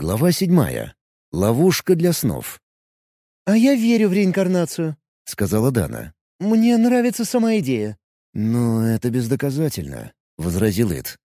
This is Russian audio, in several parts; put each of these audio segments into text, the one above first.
Глава седьмая. Ловушка для снов. «А я верю в реинкарнацию», — сказала Дана. «Мне нравится сама идея». «Но это бездоказательно», — возразил Ит.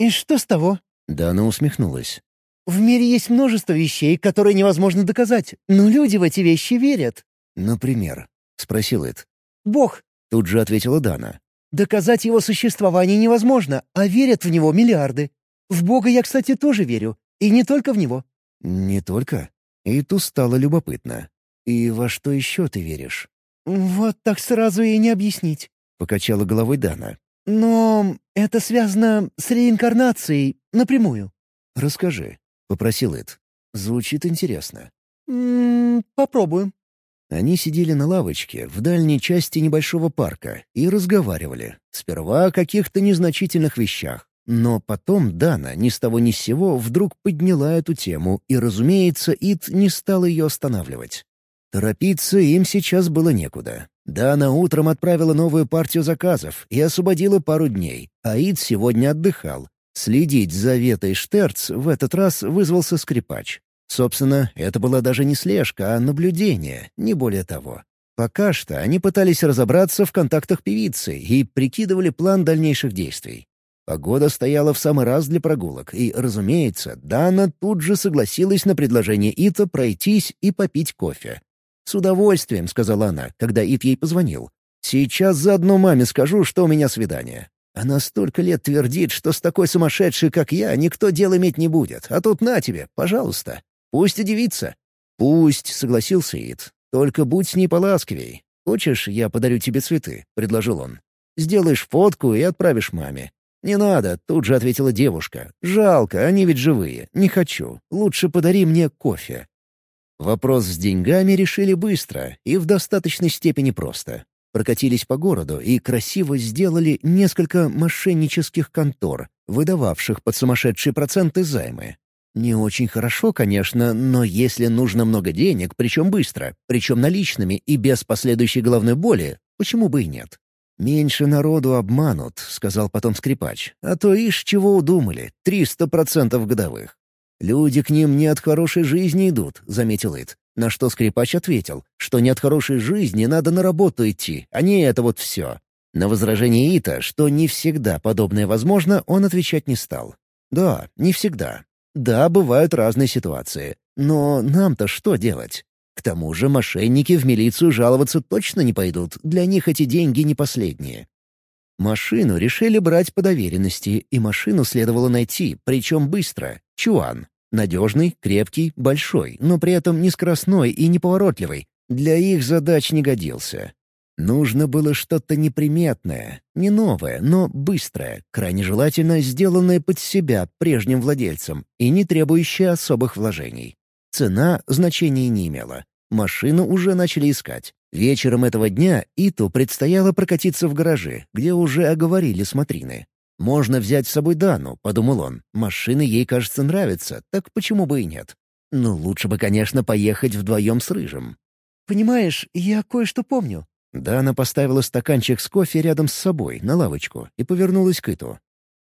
«И что с того?» Дана усмехнулась. «В мире есть множество вещей, которые невозможно доказать, но люди в эти вещи верят». «Например?» — спросил Ит. «Бог», — тут же ответила Дана. «Доказать его существование невозможно, а верят в него миллиарды. В Бога я, кстати, тоже верю, и не только в него». «Не только?» Иту стало любопытно. «И во что еще ты веришь?» «Вот так сразу и не объяснить», — покачала головой Дана. «Но это связано с реинкарнацией напрямую». «Расскажи», — попросил Эд. «Звучит интересно». «М -м, попробуем». Они сидели на лавочке в дальней части небольшого парка и разговаривали. Сперва о каких-то незначительных вещах. Но потом Дана ни с того ни с сего вдруг подняла эту тему, и, разумеется, Ид не стал ее останавливать. Торопиться им сейчас было некуда. Дана утром отправила новую партию заказов и освободила пару дней, а Ид сегодня отдыхал. Следить за Ветой Штерц в этот раз вызвался скрипач. Собственно, это была даже не слежка, а наблюдение, не более того. Пока что они пытались разобраться в контактах певицы и прикидывали план дальнейших действий. Погода стояла в самый раз для прогулок, и, разумеется, Дана тут же согласилась на предложение Ита пройтись и попить кофе. «С удовольствием», — сказала она, когда Ит ей позвонил. «Сейчас заодно маме скажу, что у меня свидание. Она столько лет твердит, что с такой сумасшедшей, как я, никто дел иметь не будет. А тут на тебе, пожалуйста. Пусть удивится». «Пусть», — согласился Ит. «Только будь с ней поласковей. Хочешь, я подарю тебе цветы?» — предложил он. «Сделаешь фотку и отправишь маме. «Не надо», — тут же ответила девушка. «Жалко, они ведь живые. Не хочу. Лучше подари мне кофе». Вопрос с деньгами решили быстро и в достаточной степени просто. Прокатились по городу и красиво сделали несколько мошеннических контор, выдававших под сумасшедшие проценты займы. Не очень хорошо, конечно, но если нужно много денег, причем быстро, причем наличными и без последующей головной боли, почему бы и нет? «Меньше народу обманут», — сказал потом скрипач. «А то ишь чего удумали, триста процентов годовых». «Люди к ним не от хорошей жизни идут», — заметил Ит. На что скрипач ответил, что не от хорошей жизни надо на работу идти, а не это вот все. На возражение Ита, что не всегда подобное возможно, он отвечать не стал. «Да, не всегда. Да, бывают разные ситуации. Но нам-то что делать? К тому же мошенники в милицию жаловаться точно не пойдут, для них эти деньги не последние. Машину решили брать по доверенности, и машину следовало найти, причем быстро. Чуан. Надежный, крепкий, большой, но при этом не скоростной и неповоротливый. Для их задач не годился. Нужно было что-то неприметное, не новое, но быстрое, крайне желательно сделанное под себя прежним владельцем и не требующее особых вложений. Цена значения не имела. Машину уже начали искать. Вечером этого дня Иту предстояло прокатиться в гараже, где уже оговорили смотрины. «Можно взять с собой Дану», — подумал он. «Машины ей, кажется, нравятся, так почему бы и нет?» «Ну, лучше бы, конечно, поехать вдвоем с Рыжим». «Понимаешь, я кое-что помню». Дана поставила стаканчик с кофе рядом с собой, на лавочку, и повернулась к Иту.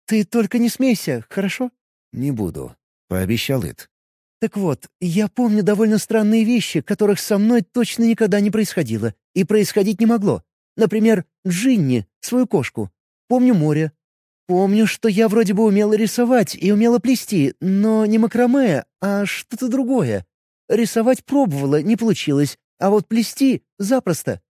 «Ты только не смейся, хорошо?» «Не буду», — пообещал Ит. Так вот, я помню довольно странные вещи, которых со мной точно никогда не происходило и происходить не могло. Например, Джинни, свою кошку. Помню море. Помню, что я вроде бы умела рисовать и умела плести, но не макраме, а что-то другое. Рисовать пробовала, не получилось, а вот плести — запросто.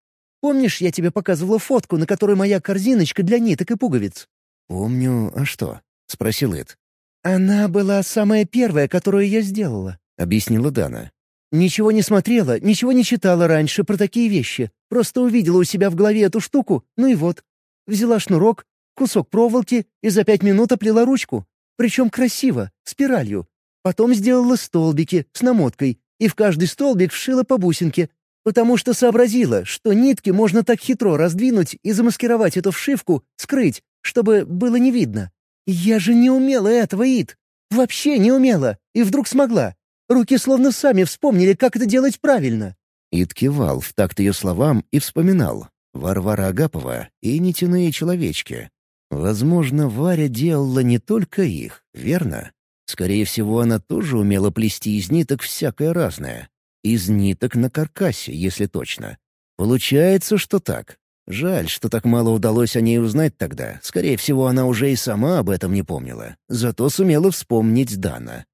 Помнишь, я тебе показывала фотку, на которой моя корзиночка для ниток и пуговиц? «Помню. А что?» — спросил Эд. «Она была самая первая, которую я сделала», — объяснила Дана. «Ничего не смотрела, ничего не читала раньше про такие вещи. Просто увидела у себя в голове эту штуку, ну и вот. Взяла шнурок, кусок проволоки и за пять минут оплела ручку. Причем красиво, спиралью. Потом сделала столбики с намоткой и в каждый столбик вшила по бусинке, потому что сообразила, что нитки можно так хитро раздвинуть и замаскировать эту вшивку, скрыть, чтобы было не видно. «Я же не умела этого, Ид! Вообще не умела! И вдруг смогла! Руки словно сами вспомнили, как это делать правильно!» Ид кивал в такт ее словам и вспоминал. Варвара Агапова и нетяные человечки. Возможно, Варя делала не только их, верно? Скорее всего, она тоже умела плести из ниток всякое разное. Из ниток на каркасе, если точно. Получается, что так. Жаль, что так мало удалось о ней узнать тогда. Скорее всего, она уже и сама об этом не помнила. Зато сумела вспомнить Дана.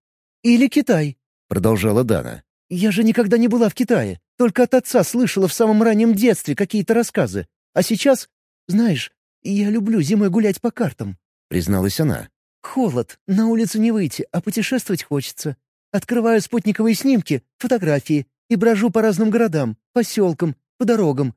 «Или Китай», — продолжала Дана. «Я же никогда не была в Китае. Только от отца слышала в самом раннем детстве какие-то рассказы. А сейчас, знаешь, я люблю зимой гулять по картам», — призналась она. «Холод, на улицу не выйти, а путешествовать хочется. Открываю спутниковые снимки, фотографии и брожу по разным городам, поселкам, по дорогам.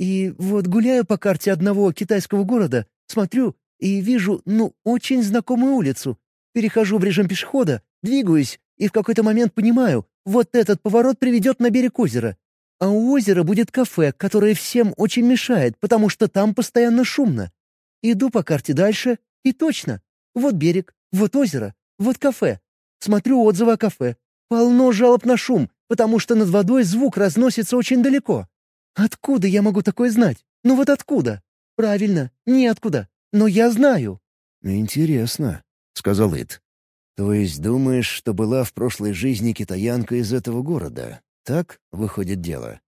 И вот гуляю по карте одного китайского города, смотрю и вижу, ну, очень знакомую улицу. Перехожу в режим пешехода, двигаюсь и в какой-то момент понимаю, вот этот поворот приведет на берег озера. А у озера будет кафе, которое всем очень мешает, потому что там постоянно шумно. Иду по карте дальше, и точно. Вот берег, вот озеро, вот кафе. Смотрю отзывы о кафе. Полно жалоб на шум, потому что над водой звук разносится очень далеко. Откуда я могу такое знать? Ну вот откуда? Правильно, неоткуда. Но я знаю. «Интересно», — сказал Ит. «То есть думаешь, что была в прошлой жизни китаянка из этого города? Так выходит дело?»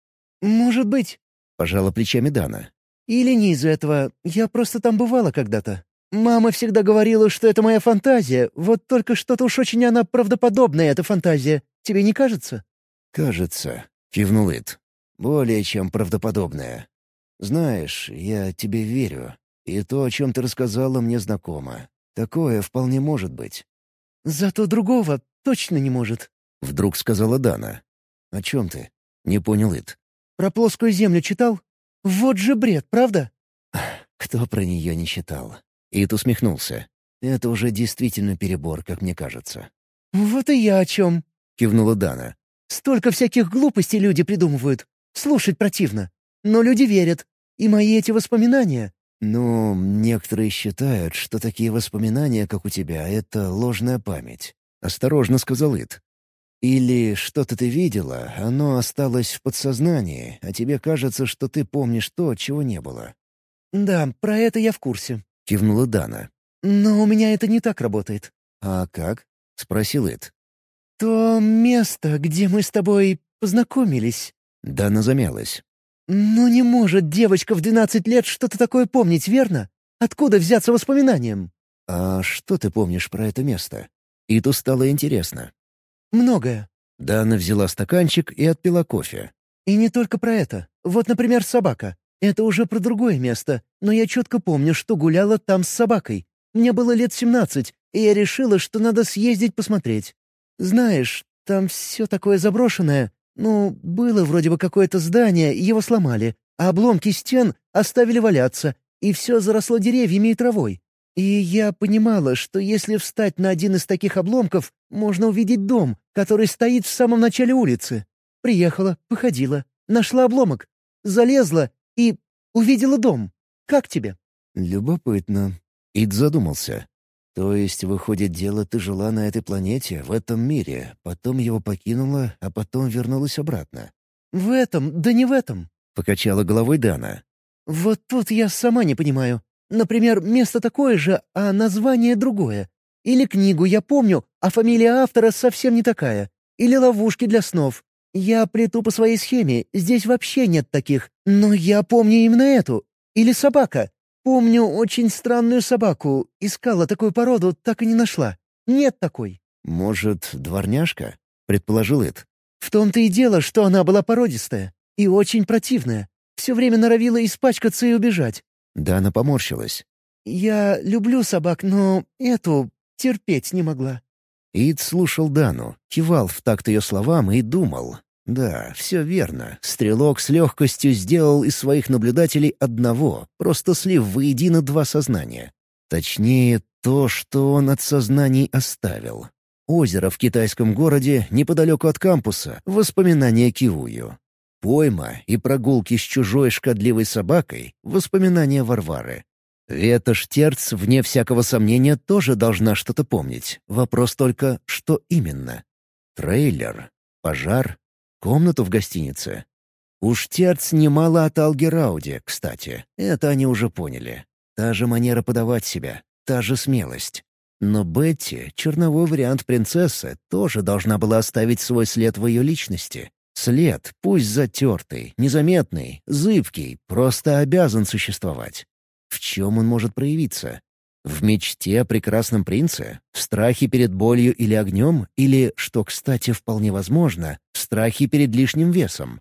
«Может быть», — пожала плечами Дана. «Или не из этого. Я просто там бывала когда-то. Мама всегда говорила, что это моя фантазия, вот только что-то уж очень она правдоподобная, эта фантазия. Тебе не кажется?» «Кажется», — кивнул Ит. «Более чем правдоподобная. Знаешь, я тебе верю, и то, о чем ты рассказала, мне знакомо. Такое вполне может быть». «Зато другого точно не может», — вдруг сказала Дана. «О чем ты?» — не понял Ит. «Про плоскую землю читал? Вот же бред, правда?» «Кто про нее не читал?» Ит усмехнулся. «Это уже действительно перебор, как мне кажется». «Вот и я о чем», — кивнула Дана. «Столько всяких глупостей люди придумывают. Слушать противно. Но люди верят. И мои эти воспоминания...» «Ну, некоторые считают, что такие воспоминания, как у тебя, — это ложная память», — осторожно сказал Ит. «Или что-то ты видела, оно осталось в подсознании, а тебе кажется, что ты помнишь то, чего не было». «Да, про это я в курсе», — кивнула Дана. «Но у меня это не так работает». «А как?» — спросил Эд. «То место, где мы с тобой познакомились». Дана замялась. «Ну не может девочка в двенадцать лет что-то такое помнить, верно? Откуда взяться воспоминанием?» «А что ты помнишь про это место?» Иту стало интересно. «Многое». Дана взяла стаканчик и отпила кофе. «И не только про это. Вот, например, собака. Это уже про другое место, но я четко помню, что гуляла там с собакой. Мне было лет семнадцать, и я решила, что надо съездить посмотреть. Знаешь, там все такое заброшенное. Ну, было вроде бы какое-то здание, его сломали, а обломки стен оставили валяться, и все заросло деревьями и травой. И я понимала, что если встать на один из таких обломков, можно увидеть дом, который стоит в самом начале улицы. Приехала, походила, нашла обломок, залезла и увидела дом. Как тебе?» «Любопытно». Ид задумался. «То есть, выходит, дело ты жила на этой планете, в этом мире, потом его покинула, а потом вернулась обратно?» «В этом, да не в этом», — покачала головой Дана. «Вот тут я сама не понимаю. Например, место такое же, а название другое. Или книгу я помню, а фамилия автора совсем не такая. Или ловушки для снов. Я плету по своей схеме, здесь вообще нет таких. Но я помню именно эту. Или собака. Помню очень странную собаку. Искала такую породу, так и не нашла. Нет такой. «Может, дворняжка?» — предположил Эд. «В том-то и дело, что она была породистая. И очень противная. Все время норовила испачкаться и убежать». Да, она поморщилась. «Я люблю собак, но эту терпеть не могла. Ид слушал Дану, кивал в такт ее словам и думал. Да, все верно. Стрелок с легкостью сделал из своих наблюдателей одного, просто слив воедино два сознания. Точнее, то, что он от сознаний оставил. Озеро в китайском городе, неподалеку от кампуса, воспоминания Киую. Пойма и прогулки с чужой шкодливой собакой — воспоминания Варвары. Вета Штерц, вне всякого сомнения, тоже должна что-то помнить. Вопрос только, что именно? Трейлер? Пожар? Комнату в гостинице? У Штерц немало от Алги Рауди, кстати. Это они уже поняли. Та же манера подавать себя, та же смелость. Но Бетти, черновой вариант принцессы, тоже должна была оставить свой след в ее личности. След, пусть затертый, незаметный, зыбкий, просто обязан существовать. В чем он может проявиться? В мечте о прекрасном принце? В страхе перед болью или огнем? Или, что, кстати, вполне возможно, страхе перед лишним весом?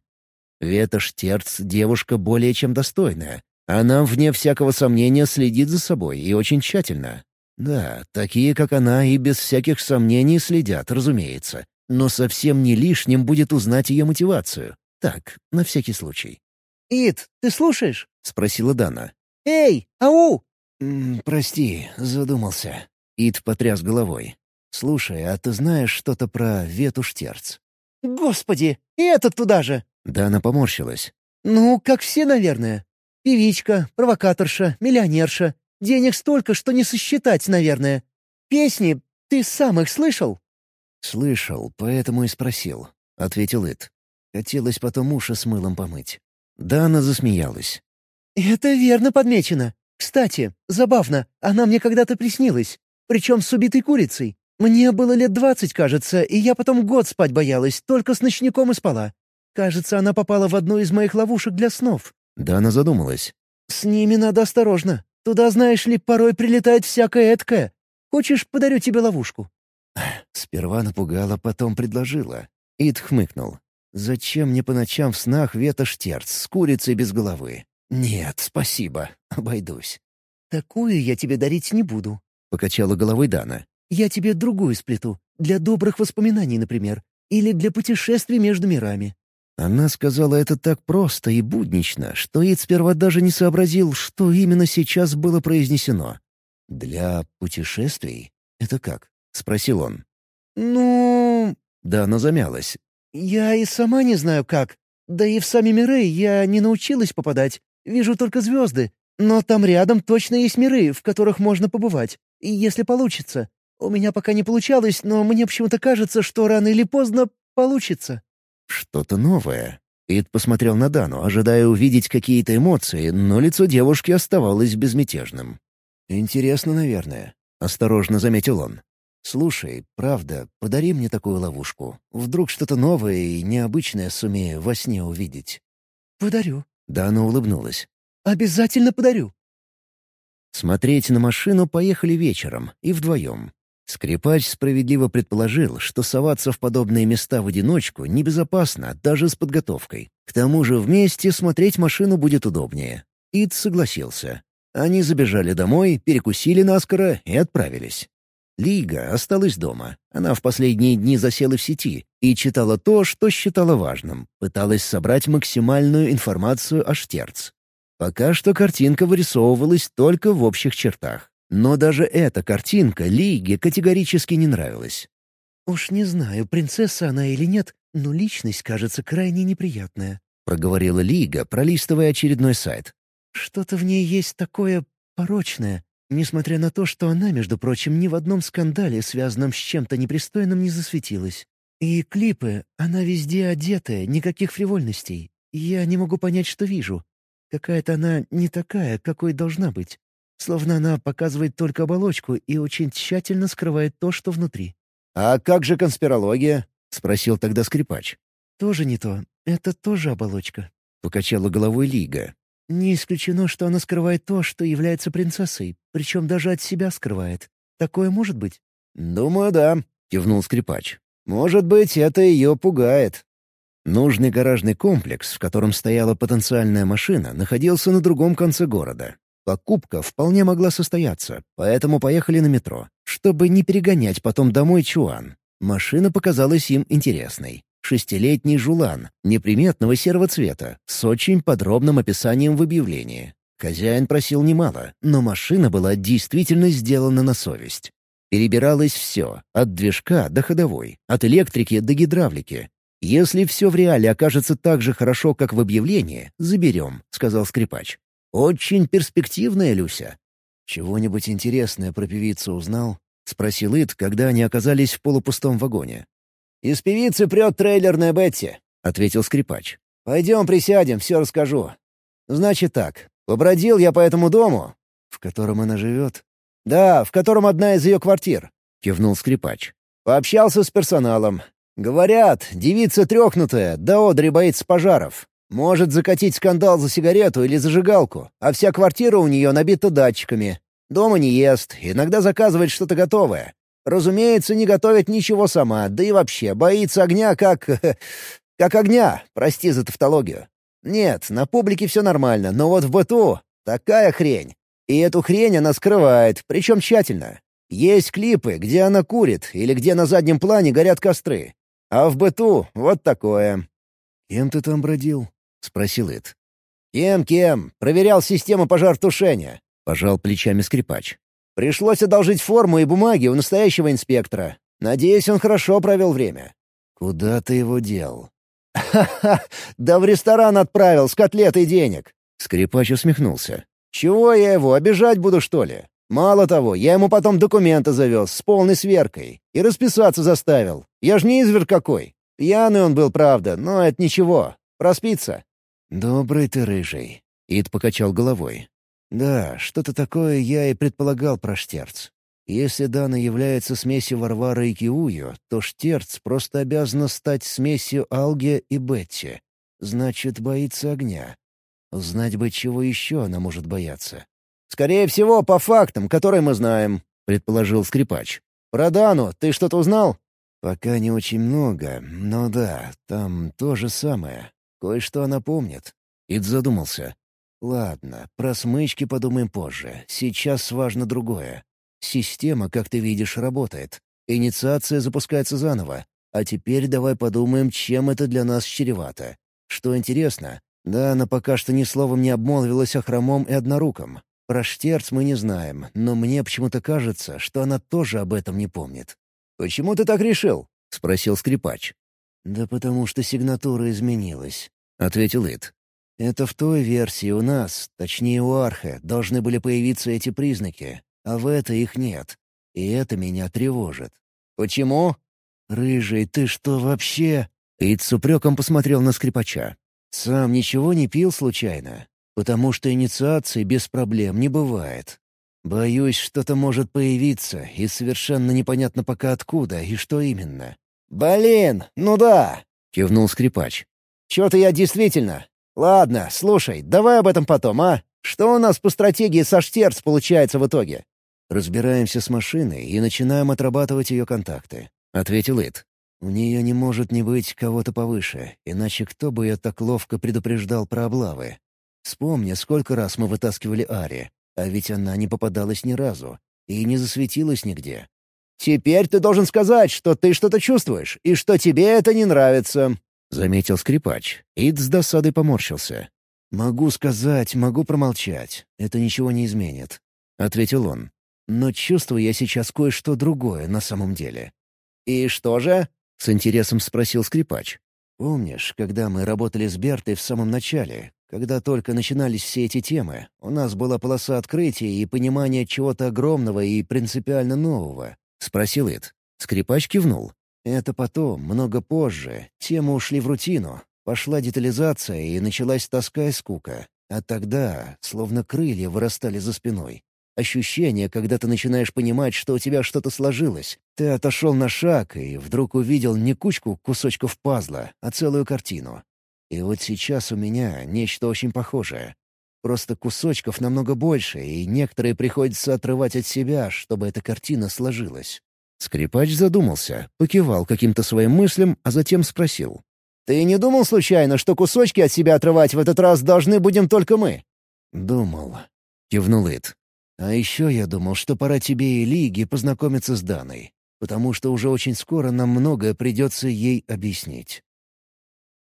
Вета Штерц — девушка более чем достойная. Она, вне всякого сомнения, следит за собой и очень тщательно. Да, такие, как она, и без всяких сомнений следят, разумеется. Но совсем не лишним будет узнать ее мотивацию. Так, на всякий случай. «Ит, ты слушаешь?» — спросила Дана. «Эй, ау!» «Прости, задумался». Ит потряс головой. «Слушай, а ты знаешь что-то про Вету Штерц?» «Господи, и этот туда же!» Дана поморщилась. «Ну, как все, наверное. Певичка, провокаторша, миллионерша. Денег столько, что не сосчитать, наверное. Песни, ты сам их слышал?» «Слышал, поэтому и спросил», — ответил Ит. Хотелось потом уши с мылом помыть. Дана засмеялась. «Это верно подмечено. Кстати, забавно, она мне когда-то приснилась. Причем с убитой курицей. Мне было лет двадцать, кажется, и я потом год спать боялась, только с ночником и спала. Кажется, она попала в одну из моих ловушек для снов». Дана задумалась. «С ними надо осторожно. Туда, знаешь ли, порой прилетает всякое эткое. Хочешь, подарю тебе ловушку?» Сперва напугала, потом предложила. Ид хмыкнул. «Зачем мне по ночам в снах Вета Штерц с курицей без головы? «Нет, спасибо. Обойдусь». «Такую я тебе дарить не буду», — покачала головой Дана. «Я тебе другую сплету. Для добрых воспоминаний, например. Или для путешествий между мирами». Она сказала это так просто и буднично, что Ид сперва даже не сообразил, что именно сейчас было произнесено. «Для путешествий? Это как?» — спросил он. «Ну...» Дана замялась. «Я и сама не знаю как. Да и в сами миры я не научилась попадать. Вижу только звезды. Но там рядом точно есть миры, в которых можно побывать. Если получится. У меня пока не получалось, но мне почему-то кажется, что рано или поздно получится». «Что-то новое». Ид посмотрел на Дану, ожидая увидеть какие-то эмоции, но лицо девушки оставалось безмятежным. «Интересно, наверное», — осторожно заметил он. «Слушай, правда, подари мне такую ловушку. Вдруг что-то новое и необычное сумею во сне увидеть». «Подарю», Дана улыбнулась. «Обязательно подарю». Смотреть на машину поехали вечером и вдвоем. Скрипач справедливо предположил, что соваться в подобные места в одиночку небезопасно, даже с подготовкой. К тому же вместе смотреть машину будет удобнее. Ид согласился. Они забежали домой, перекусили наскоро и отправились. Лига осталась дома. Она в последние дни засела в сети и читала то, что считала важным. Пыталась собрать максимальную информацию о Штерц. Пока что картинка вырисовывалась только в общих чертах. Но даже эта картинка Лиге категорически не нравилась. «Уж не знаю, принцесса она или нет, но личность кажется крайне неприятная», — проговорила Лига, пролистывая очередной сайт. «Что-то в ней есть такое порочное. Несмотря на то, что она, между прочим, ни в одном скандале, связанном с чем-то непристойным, не засветилась. И клипы, она везде одетая, никаких фривольностей. Я не могу понять, что вижу. Какая-то она не такая, какой должна быть. Словно она показывает только оболочку и очень тщательно скрывает то, что внутри. «А как же конспирология?» — спросил тогда скрипач. «Тоже не то. Это тоже оболочка», — покачала головой Лига. Не исключено, что она скрывает то, что является принцессой, причем даже от себя скрывает. Такое может быть? «Думаю, да», — кивнул скрипач. «Может быть, это ее пугает». Нужный гаражный комплекс, в котором стояла потенциальная машина, находился на другом конце города. Покупка вполне могла состояться, поэтому поехали на метро, чтобы не перегонять потом домой Чуан. Машина показалась им интересной. Шестилетний жулан, неприметного серого цвета, с очень подробным описанием в объявлении. Хозяин просил немало, но машина была действительно сделана на совесть. Перебиралось все, от движка до ходовой, от электрики до гидравлики. «Если все в реале окажется так же хорошо, как в объявлении, заберем», — сказал скрипач. «Очень перспективная Люся». «Чего-нибудь интересное про певицу узнал?» — спросил Ид, когда они оказались в полупустом вагоне. «Из певицы прет трейлерная Бетти», — ответил скрипач. «Пойдем присядем, все расскажу. Значит так, побродил я по этому дому». «В котором она живет?» «Да, в котором одна из ее квартир», — кивнул скрипач. «Пообщался с персоналом. Говорят, девица трехнутая, да одри боится пожаров. Может закатить скандал за сигарету или зажигалку, а вся квартира у нее набита датчиками. Дома не ест, иногда заказывает что-то готовое. Разумеется, не готовит ничего сама, да и вообще боится огня как... как огня, прости за тавтологию. Нет, на публике все нормально, но вот в быту такая хрень. И эту хрень она скрывает, причем тщательно. Есть клипы, где она курит или где на заднем плане горят костры. А в быту вот такое. «Кем ты там бродил?» — спросил Ит. «Кем-кем? Проверял систему пожаротушения», — пожал плечами скрипач. «Пришлось одолжить форму и бумаги у настоящего инспектора. Надеюсь, он хорошо провел время». «Куда ты его дел?» «Ха-ха! Да в ресторан отправил с котлетой денег!» Скрипач усмехнулся. «Чего я его, обижать буду, что ли? Мало того, я ему потом документы завез с полной сверкой и расписаться заставил. Я ж не изверг какой. Пьяный он был, правда, но это ничего. Проспится. «Добрый ты, рыжий», — Ид покачал головой. «Да, что-то такое я и предполагал про Штерц. Если Дана является смесью Варвары и Киую, то Штерц просто обязана стать смесью Алге и Бетти. Значит, боится огня. Знать бы, чего еще она может бояться. «Скорее всего, по фактам, которые мы знаем», — предположил скрипач. «Про Дану ты что-то узнал?» «Пока не очень много, но да, там то же самое. Кое-что она помнит. Ид задумался. Ладно, про смычки подумаем позже. Сейчас важно другое. Система, как ты видишь, работает. Инициация запускается заново. А теперь давай подумаем, чем это для нас чревато. Что интересно, да, она пока что ни словом не обмолвилась о хромом и одноруком. Про Штерц мы не знаем, но мне почему-то кажется, что она тоже об этом не помнит. «Почему ты так решил?» — спросил скрипач. «Да потому что сигнатура изменилась», — ответил Ит. «Это в той версии у нас, точнее у Арха, должны были появиться эти признаки, а в этой их нет. И это меня тревожит». «Почему?» «Рыжий, ты что вообще?» Ит с упреком посмотрел на скрипача. «Сам ничего не пил случайно? Потому что инициации без проблем не бывает. Боюсь, что-то может появиться, и совершенно непонятно пока откуда и что именно. «Блин, ну да!» — кивнул скрипач. «Чё-то я действительно... Ладно, слушай, давай об этом потом, а? Что у нас по стратегии со Штерц получается в итоге?» «Разбираемся с машиной и начинаем отрабатывать ее контакты», — ответил Ид. «У нее не может не быть кого-то повыше, иначе кто бы ее так ловко предупреждал про облавы? Вспомни, сколько раз мы вытаскивали Ари, а ведь она не попадалась ни разу и не засветилась нигде. «Теперь ты должен сказать, что ты что-то чувствуешь, и что тебе это не нравится», — заметил скрипач. Ид с досадой поморщился. «Могу сказать, могу промолчать. Это ничего не изменит», — ответил он. «Но чувствую я сейчас кое-что другое на самом деле». «И что же?» — с интересом спросил скрипач. «Помнишь, когда мы работали с Бертой в самом начале, когда только начинались все эти темы, у нас была полоса открытия и понимания чего-то огромного и принципиально нового. — спросил Эд. Скрипач кивнул. «Это потом, много позже. Темы ушли в рутину. Пошла детализация, и началась тоска и скука. А тогда, словно крылья вырастали за спиной. Ощущение, когда ты начинаешь понимать, что у тебя что-то сложилось. Ты отошел на шаг и вдруг увидел не кучку кусочков пазла, а целую картину. И вот сейчас у меня нечто очень похожее. Просто кусочков намного больше, и некоторые приходится отрывать от себя, чтобы эта картина сложилась. Скрипач задумался, покивал каким-то своим мыслям, а затем спросил. «Ты не думал случайно, что кусочки от себя отрывать в этот раз должны будем только мы?» «Думал», — кивнул Ит. «А еще я думал, что пора тебе и Лиге познакомиться с Даной, потому что уже очень скоро нам многое придется ей объяснить».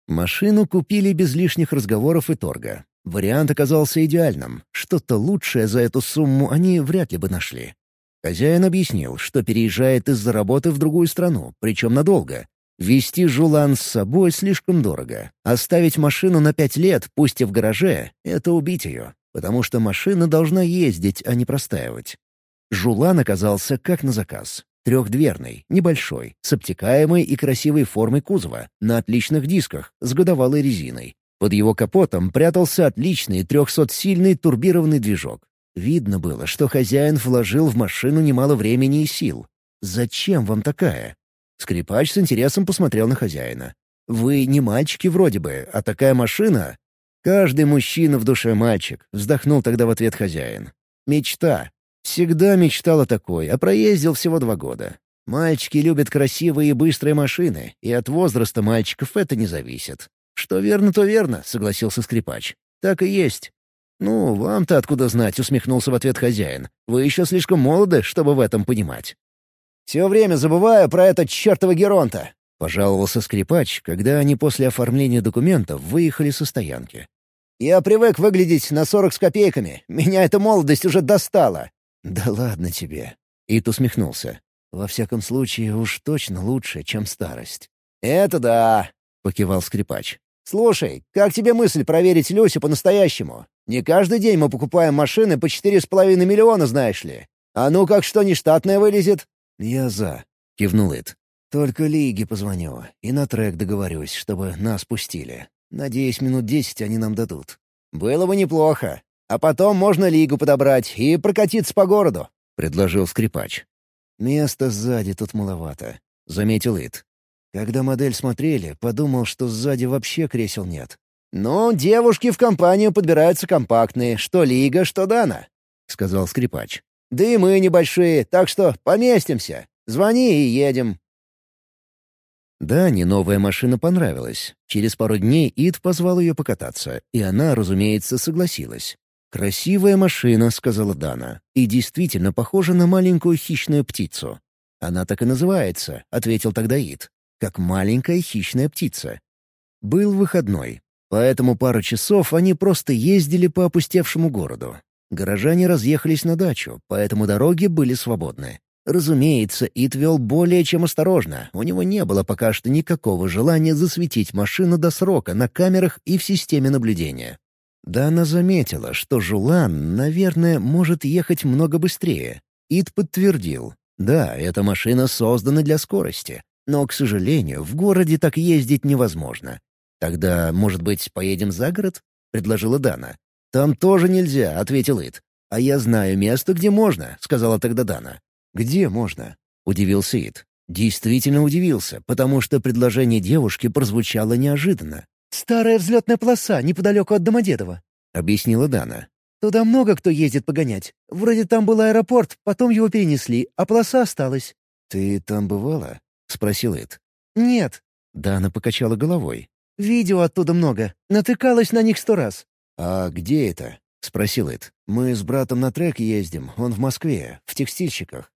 Машину купили без лишних разговоров и торга. Вариант оказался идеальным. Что-то лучшее за эту сумму они вряд ли бы нашли. Хозяин объяснил, что переезжает из-за работы в другую страну, причем надолго. Вести Жулан с собой слишком дорого. Оставить машину на пять лет, пусть и в гараже, — это убить ее, потому что машина должна ездить, а не простаивать. Жулан оказался как на заказ. Трехдверный, небольшой, с обтекаемой и красивой формой кузова, на отличных дисках, с годовалой резиной. Под его капотом прятался отличный 300-сильный турбированный движок. Видно было, что хозяин вложил в машину немало времени и сил. «Зачем вам такая?» Скрипач с интересом посмотрел на хозяина. «Вы не мальчики вроде бы, а такая машина...» «Каждый мужчина в душе мальчик», — вздохнул тогда в ответ хозяин. «Мечта. Всегда мечтал о такой, а проездил всего два года. Мальчики любят красивые и быстрые машины, и от возраста мальчиков это не зависит. «Что верно, то верно», — согласился скрипач. «Так и есть». «Ну, вам-то откуда знать?» — усмехнулся в ответ хозяин. «Вы еще слишком молоды, чтобы в этом понимать». «Все время забываю про этот чертова Геронта», — пожаловался скрипач, когда они после оформления документов выехали со стоянки. «Я привык выглядеть на сорок с копейками. Меня эта молодость уже достала». «Да ладно тебе». Ит усмехнулся. «Во всяком случае, уж точно лучше, чем старость». «Это да», — покивал скрипач. «Слушай, как тебе мысль проверить Люсю по-настоящему? Не каждый день мы покупаем машины по четыре с половиной миллиона, знаешь ли. А ну как что нештатное вылезет?» «Я за», — кивнул Ит. «Только Лиге позвоню и на трек договорюсь, чтобы нас пустили. Надеюсь, минут десять они нам дадут». «Было бы неплохо. А потом можно Лигу подобрать и прокатиться по городу», — предложил скрипач. «Места сзади тут маловато», — заметил Ит. Когда модель смотрели, подумал, что сзади вообще кресел нет. «Ну, девушки в компанию подбираются компактные, что Лига, что Дана», — сказал скрипач. «Да и мы небольшие, так что поместимся. Звони и едем». Дане новая машина понравилась. Через пару дней Ид позвал ее покататься, и она, разумеется, согласилась. «Красивая машина», — сказала Дана, — «и действительно похожа на маленькую хищную птицу». «Она так и называется», — ответил тогда Ид как маленькая хищная птица. Был выходной, поэтому пару часов они просто ездили по опустевшему городу. Горожане разъехались на дачу, поэтому дороги были свободны. Разумеется, Ит вел более чем осторожно, у него не было пока что никакого желания засветить машину до срока на камерах и в системе наблюдения. Дана заметила, что Жулан, наверное, может ехать много быстрее. Ит подтвердил. Да, эта машина создана для скорости. Но, к сожалению, в городе так ездить невозможно. «Тогда, может быть, поедем за город?» — предложила Дана. «Там тоже нельзя», — ответил Ит. «А я знаю место, где можно», — сказала тогда Дана. «Где можно?» — удивился Ит. Действительно удивился, потому что предложение девушки прозвучало неожиданно. «Старая взлетная полоса неподалеку от Домодедова», — объяснила Дана. «Туда много кто ездит погонять. Вроде там был аэропорт, потом его перенесли, а полоса осталась». «Ты там бывала?» — спросил Эд. «Нет». Дана покачала головой. «Видео оттуда много. Натыкалась на них сто раз». «А где это?» — спросил Эд. «Мы с братом на трек ездим. Он в Москве, в текстильщиках».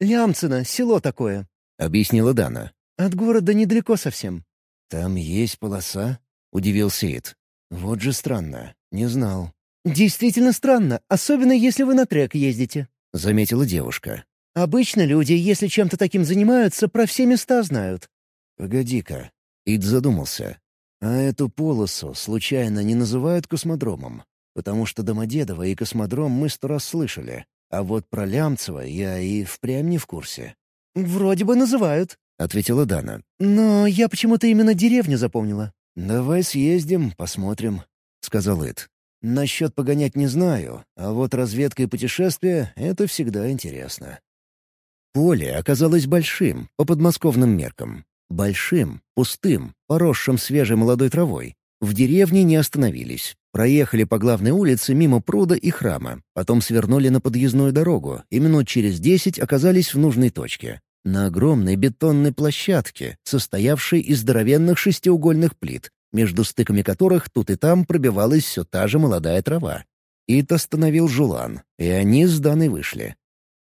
«Лямцино, село такое», — объяснила Дана. «От города недалеко совсем». «Там есть полоса?» — удивился Эд. «Вот же странно. Не знал». «Действительно странно, особенно если вы на трек ездите», — заметила девушка. Обычно люди, если чем-то таким занимаются, про все места знают». «Погоди-ка». Ид задумался. «А эту полосу случайно не называют космодромом? Потому что Домодедово и космодром мы сто раз слышали. А вот про Лямцево я и впрямь не в курсе». «Вроде бы называют», — ответила Дана. «Но я почему-то именно деревню запомнила». «Давай съездим, посмотрим», — сказал Ид. «Насчет погонять не знаю, а вот разведка и путешествия — это всегда интересно». Поле оказалось большим, по подмосковным меркам. Большим, пустым, поросшим свежей молодой травой. В деревне не остановились. Проехали по главной улице мимо пруда и храма, потом свернули на подъездную дорогу и минут через десять оказались в нужной точке. На огромной бетонной площадке, состоявшей из здоровенных шестиугольных плит, между стыками которых тут и там пробивалась все та же молодая трава. Ит остановил Жулан, и они с Даной вышли.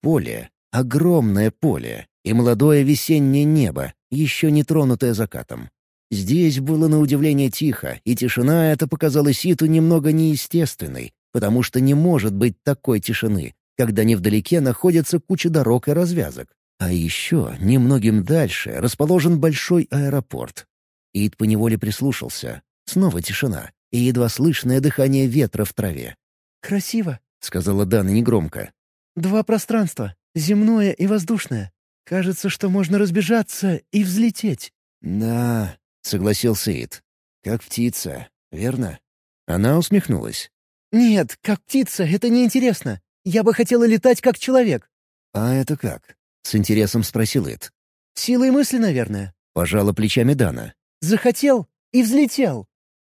Поле, Огромное поле и молодое весеннее небо, еще не тронутое закатом. Здесь было на удивление тихо, и тишина эта показалась Иту немного неестественной, потому что не может быть такой тишины, когда невдалеке находится куча дорог и развязок. А еще немногим дальше расположен большой аэропорт. Ит поневоле прислушался. Снова тишина и едва слышное дыхание ветра в траве. «Красиво», — сказала Дана негромко. «Два пространства. Земное и воздушное. Кажется, что можно разбежаться и взлететь». «Да», — согласился Ид. «Как птица, верно?» Она усмехнулась. «Нет, как птица, это неинтересно. Я бы хотела летать как человек». «А это как?» — с интересом спросил Эд. «Силой мысли, наверное». Пожала плечами Дана. «Захотел и взлетел».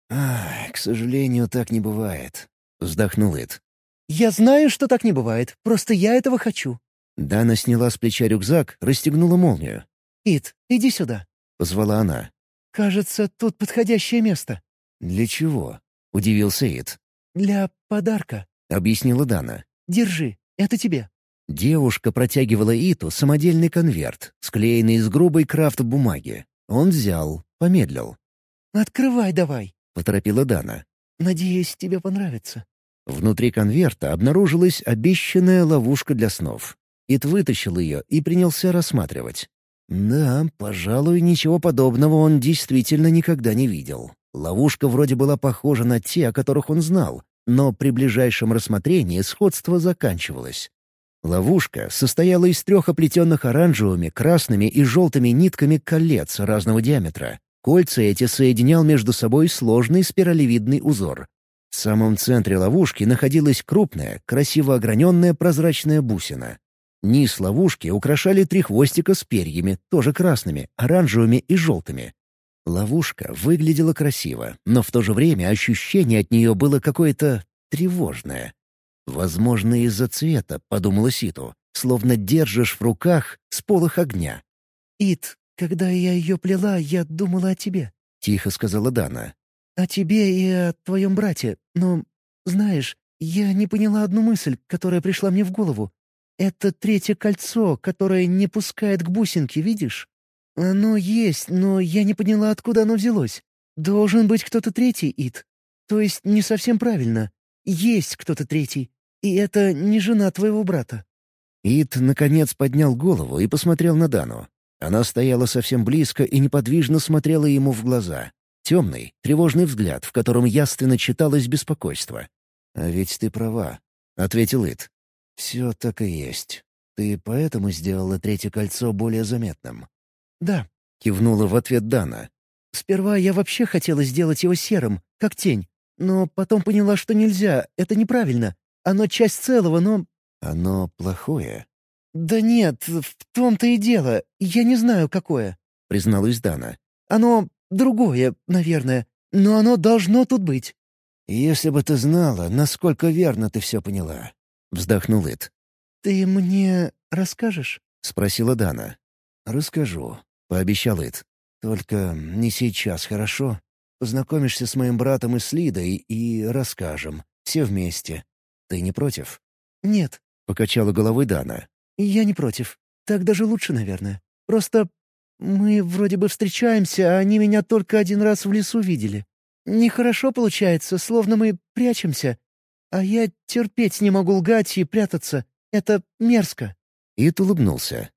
«Ах, к сожалению, так не бывает», — вздохнул Эд. «Я знаю, что так не бывает, просто я этого хочу». Дана сняла с плеча рюкзак, расстегнула молнию. «Ит, иди сюда», — позвала она. «Кажется, тут подходящее место». «Для чего?» — удивился Ит. «Для подарка», — объяснила Дана. «Держи, это тебе». Девушка протягивала Иту самодельный конверт, склеенный из грубой крафт-бумаги. Он взял, помедлил. «Открывай давай», — поторопила Дана. «Надеюсь, тебе понравится». Внутри конверта обнаружилась обещанная ловушка для снов. Ит вытащил ее и принялся рассматривать. Да, пожалуй, ничего подобного он действительно никогда не видел. Ловушка вроде была похожа на те, о которых он знал, но при ближайшем рассмотрении сходство заканчивалось. Ловушка состояла из трех оплетенных оранжевыми, красными и желтыми нитками колец разного диаметра. Кольца эти соединял между собой сложный спиралевидный узор. В самом центре ловушки находилась крупная, красиво ограненная прозрачная бусина. Низ ловушки украшали три хвостика с перьями, тоже красными, оранжевыми и желтыми. Ловушка выглядела красиво, но в то же время ощущение от нее было какое-то тревожное. «Возможно, из-за цвета», — подумала Ситу, словно держишь в руках сполох огня. «Ит, когда я ее плела, я думала о тебе», — тихо сказала Дана. «О тебе и о твоем брате, но, знаешь, я не поняла одну мысль, которая пришла мне в голову. Это третье кольцо, которое не пускает к бусинке, видишь? Оно есть, но я не поняла, откуда оно взялось. Должен быть кто-то третий, Ит. То есть не совсем правильно. Есть кто-то третий. И это не жена твоего брата». Ит, наконец, поднял голову и посмотрел на Дану. Она стояла совсем близко и неподвижно смотрела ему в глаза. Темный, тревожный взгляд, в котором ясно читалось беспокойство. «А ведь ты права», — ответил Ит. «Все так и есть. Ты поэтому сделала третье кольцо более заметным?» «Да», — кивнула в ответ Дана. «Сперва я вообще хотела сделать его серым, как тень, но потом поняла, что нельзя, это неправильно. Оно часть целого, но...» «Оно плохое?» «Да нет, в том-то и дело. Я не знаю, какое», — призналась Дана. «Оно другое, наверное, но оно должно тут быть». «Если бы ты знала, насколько верно ты все поняла. — вздохнул Эд. «Ты мне расскажешь?» — спросила Дана. «Расскажу», — пообещал Эд. «Только не сейчас, хорошо? Познакомишься с моим братом и с Лидой и расскажем. Все вместе. Ты не против?» «Нет», — покачала головой Дана. «Я не против. Так даже лучше, наверное. Просто мы вроде бы встречаемся, а они меня только один раз в лесу видели. Нехорошо получается, словно мы прячемся, «А я терпеть не могу лгать и прятаться. Это мерзко». Ит улыбнулся.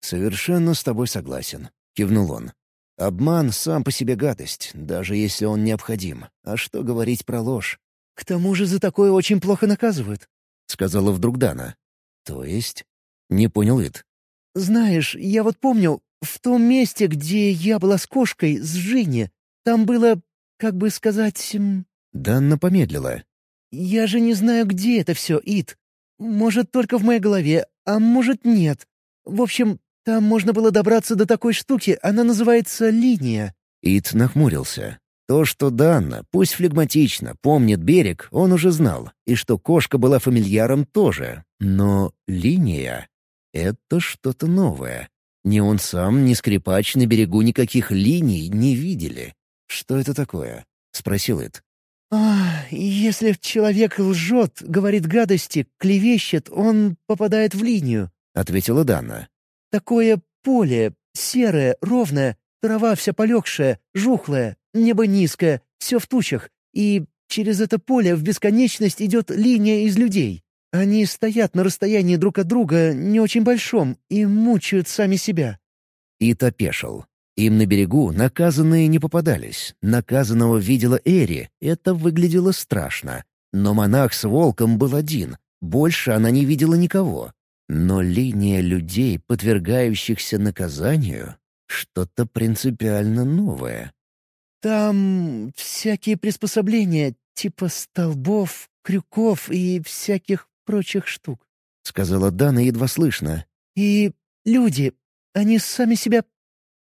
«Совершенно с тобой согласен», — кивнул он. «Обман сам по себе гадость, даже если он необходим. А что говорить про ложь?» «К тому же за такое очень плохо наказывают», — сказала вдруг Дана. «То есть?» — не понял Ит. «Знаешь, я вот помню, в том месте, где я была с кошкой, с Жини, там было, как бы сказать...» Данна помедлила. «Я же не знаю, где это все, Ит. Может, только в моей голове, а может, нет. В общем, там можно было добраться до такой штуки, она называется линия». Ит нахмурился. То, что Данна, пусть флегматично, помнит берег, он уже знал, и что кошка была фамильяром тоже. Но линия — это что-то новое. Ни он сам, ни скрипач на берегу никаких линий не видели. «Что это такое?» — спросил Ит. «А, если человек лжет, говорит гадости, клевещет, он попадает в линию», — ответила Дана. «Такое поле, серое, ровное, трава вся полегшая, жухлая, небо низкое, все в тучах, и через это поле в бесконечность идет линия из людей. Они стоят на расстоянии друг от друга, не очень большом, и мучают сами себя». И топешил. Им на берегу наказанные не попадались. Наказанного видела Эри, это выглядело страшно. Но монах с волком был один, больше она не видела никого. Но линия людей, подвергающихся наказанию, что-то принципиально новое. «Там всякие приспособления, типа столбов, крюков и всяких прочих штук», — сказала Дана едва слышно. «И люди, они сами себя...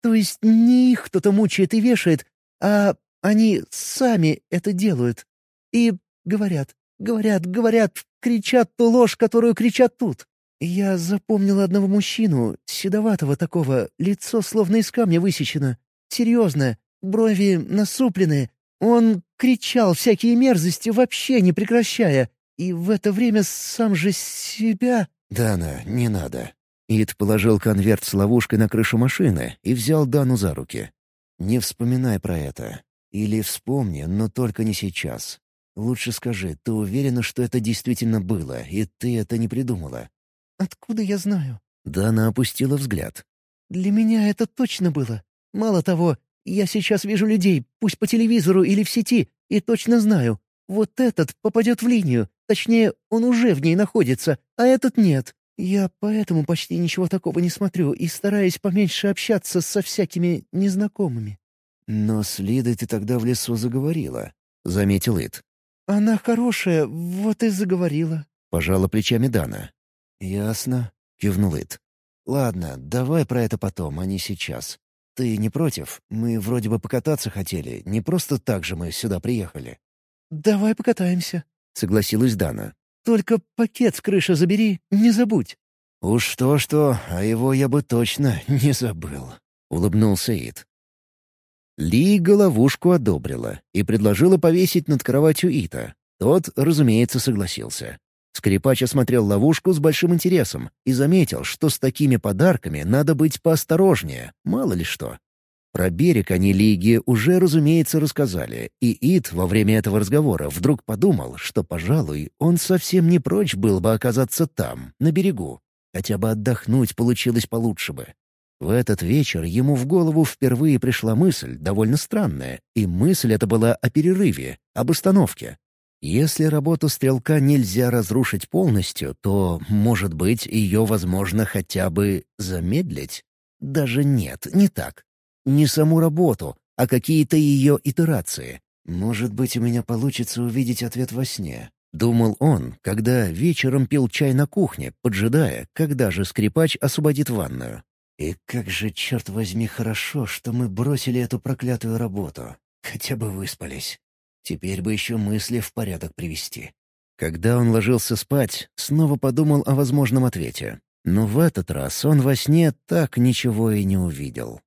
То есть не их кто-то мучает и вешает, а они сами это делают. И говорят, говорят, говорят, кричат ту ложь, которую кричат тут. Я запомнил одного мужчину, седоватого такого, лицо словно из камня высечено. Серьезное, брови насупленные. Он кричал всякие мерзости, вообще не прекращая. И в это время сам же себя... «Дана, не надо». Ид положил конверт с ловушкой на крышу машины и взял Дану за руки. «Не вспоминай про это. Или вспомни, но только не сейчас. Лучше скажи, ты уверена, что это действительно было, и ты это не придумала?» «Откуда я знаю?» Дана опустила взгляд. «Для меня это точно было. Мало того, я сейчас вижу людей, пусть по телевизору или в сети, и точно знаю. Вот этот попадет в линию, точнее, он уже в ней находится, а этот нет. Я поэтому почти ничего такого не смотрю и стараюсь поменьше общаться со всякими незнакомыми». «Но с Лидой ты тогда в лесу заговорила», — заметил Ит. «Она хорошая, вот и заговорила», — пожала плечами Дана. «Ясно», — кивнул Ит. «Ладно, давай про это потом, а не сейчас. Ты не против? Мы вроде бы покататься хотели, не просто так же мы сюда приехали». «Давай покатаемся», — согласилась Дана. «Только пакет с крыши забери, не забудь». «Уж то-что, а его я бы точно не забыл», — улыбнулся Ид. Ли головушку одобрила и предложила повесить над кроватью Ита. Тот, разумеется, согласился. Скрипач осмотрел ловушку с большим интересом и заметил, что с такими подарками надо быть поосторожнее, мало ли что. Про берег они Лиги уже, разумеется, рассказали, и Ид во время этого разговора вдруг подумал, что, пожалуй, он совсем не прочь был бы оказаться там, на берегу. Хотя бы отдохнуть получилось получше бы. В этот вечер ему в голову впервые пришла мысль, довольно странная, и мысль эта была о перерыве, об остановке. Если работу стрелка нельзя разрушить полностью, то, может быть, ее возможно хотя бы замедлить? Даже нет, не так. Не саму работу, а какие-то ее итерации. «Может быть, у меня получится увидеть ответ во сне», — думал он, когда вечером пил чай на кухне, поджидая, когда же скрипач освободит ванную. «И как же, черт возьми, хорошо, что мы бросили эту проклятую работу. Хотя бы выспались». Теперь бы еще мысли в порядок привести. Когда он ложился спать, снова подумал о возможном ответе. Но в этот раз он во сне так ничего и не увидел.